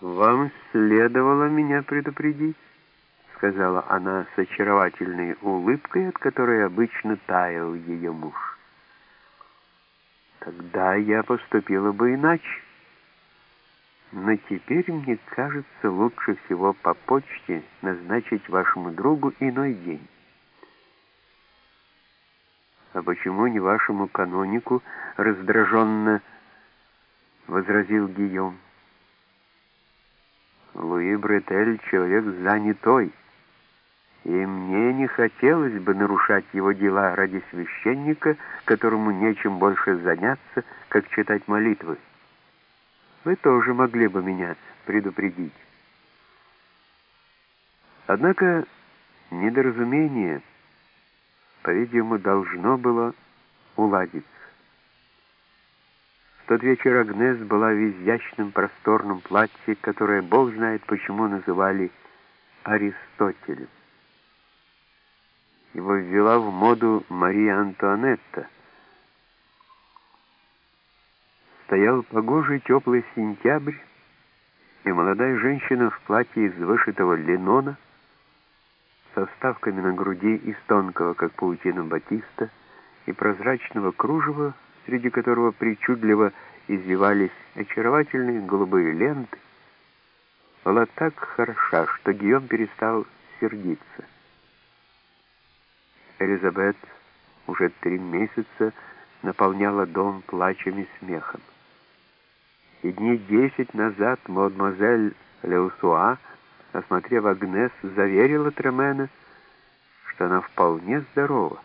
«Вам следовало меня предупредить», — сказала она с очаровательной улыбкой, от которой обычно таял ее муж. «Тогда я поступила бы иначе. Но теперь мне кажется лучше всего по почте назначить вашему другу иной день». «А почему не вашему канонику?» — раздраженно возразил Гийом. Луи Бретель — человек занятой, и мне не хотелось бы нарушать его дела ради священника, которому нечем больше заняться, как читать молитвы. Вы тоже могли бы меня предупредить. Однако недоразумение, по-видимому, должно было уладиться тот вечер Агнес была в изящном просторном платье, которое, бог знает почему, называли Аристотелем. Его ввела в моду Мария Антуанетта. Стоял погожий теплый сентябрь, и молодая женщина в платье из вышитого линона со вставками на груди из тонкого, как паутина батиста, и прозрачного кружева среди которого причудливо извивались очаровательные голубые ленты, была так хороша, что Гийом перестал сердиться. Элизабет уже три месяца наполняла дом плачем и смехом. И дней десять назад мадемуазель Леусуа, осмотрев Агнес, заверила Тремена, что она вполне здорова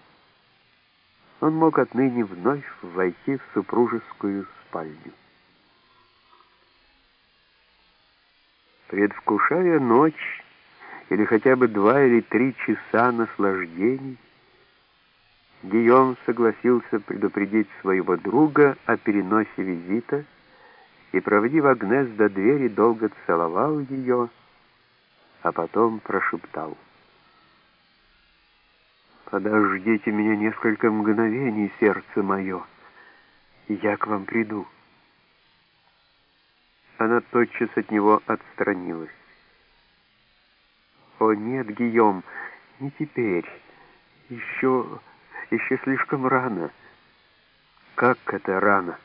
он мог отныне вновь войти в супружескую спальню. Предвкушая ночь или хотя бы два или три часа наслаждений, Гийом согласился предупредить своего друга о переносе визита и, проводив Агнес до двери, долго целовал ее, а потом прошептал — Подождите меня несколько мгновений, сердце мое, и я к вам приду. Она тотчас от него отстранилась. О нет, Гийом, не теперь. Еще, еще слишком рано. Как это рано?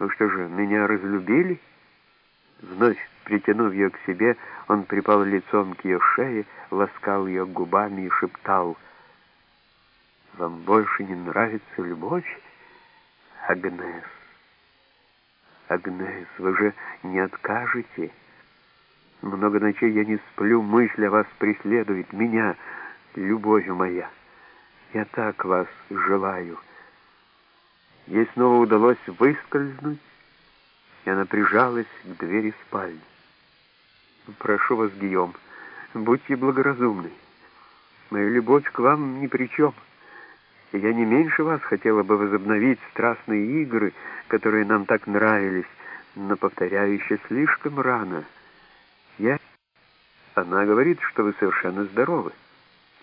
Вы что же, меня разлюбили? Вновь притянув ее к себе, он припал лицом к ее шее, ласкал ее губами и шептал, «Вам больше не нравится любовь, Агнес? Агнес, вы же не откажете? Много ночей я не сплю, мысль о вас преследует меня, любовь моя. Я так вас желаю». Ей снова удалось выскользнуть, и она прижалась к двери спальни. «Прошу вас, Гийом, будьте благоразумны. Моя любовь к вам ни при чем. Я не меньше вас хотела бы возобновить страстные игры, которые нам так нравились, но, повторяю, еще слишком рано. Я... Она говорит, что вы совершенно здоровы.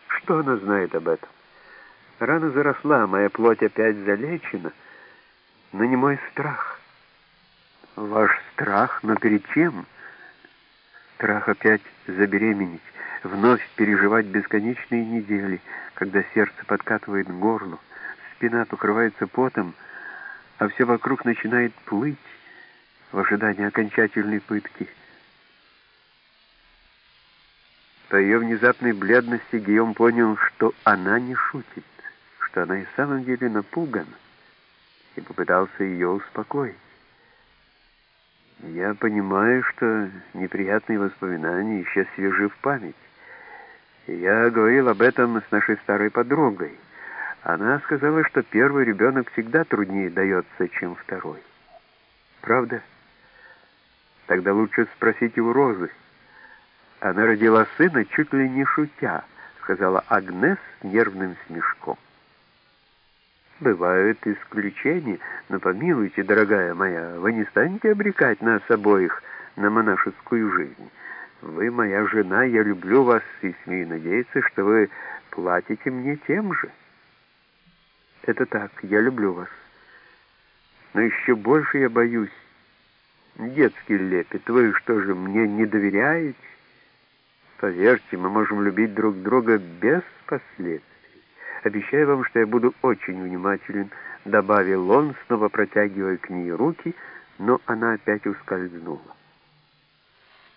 Что она знает об этом? Рана заросла, моя плоть опять залечена, но не мой страх. Ваш страх, но перед чем? Страх опять забеременеть, вновь переживать бесконечные недели, когда сердце подкатывает к горлу, спина покрывается потом, а все вокруг начинает плыть в ожидании окончательной пытки. По ее внезапной бледности Гийом понял, что она не шутит, что она и в самом деле напугана, и попытался ее успокоить. Я понимаю, что неприятные воспоминания еще свежи в память. Я говорил об этом с нашей старой подругой. Она сказала, что первый ребенок всегда труднее дается, чем второй. Правда? Тогда лучше спросите у Розы. Она родила сына чуть ли не шутя, сказала Агнес нервным смешком. Бывают исключения, но помилуйте, дорогая моя, вы не станете обрекать нас обоих на монашескую жизнь. Вы моя жена, я люблю вас и смею надеяться, что вы платите мне тем же. Это так, я люблю вас. Но еще больше я боюсь, Детский лепет. Вы что же, мне не доверяете? Поверьте, мы можем любить друг друга без последствий. Обещаю вам, что я буду очень внимателен, добавил он, снова протягивая к ней руки, но она опять ускользнула.